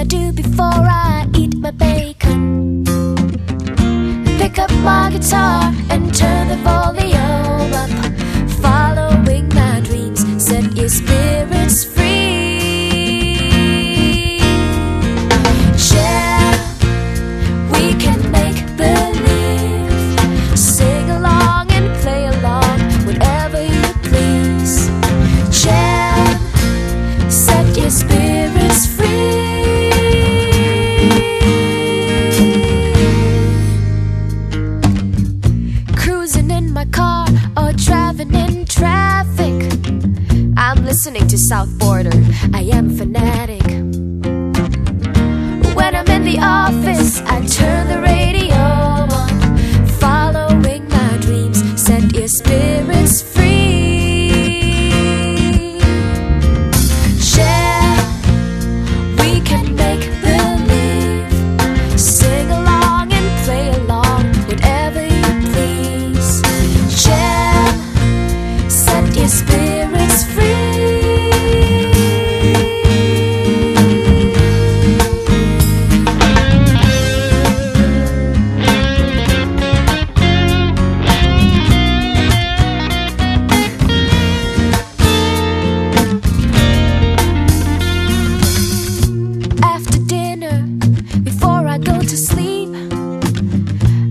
I do before I eat my bacon? Pick up my guitar and turn the volume up. Following my dreams, set your spirit. In traffic. I'm listening to South Border. I am fanatic.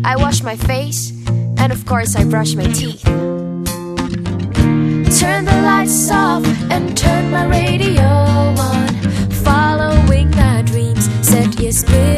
I wash my face, and of course I brush my teeth. Turn the lights off and turn my radio on. Following my dreams, said yes, please.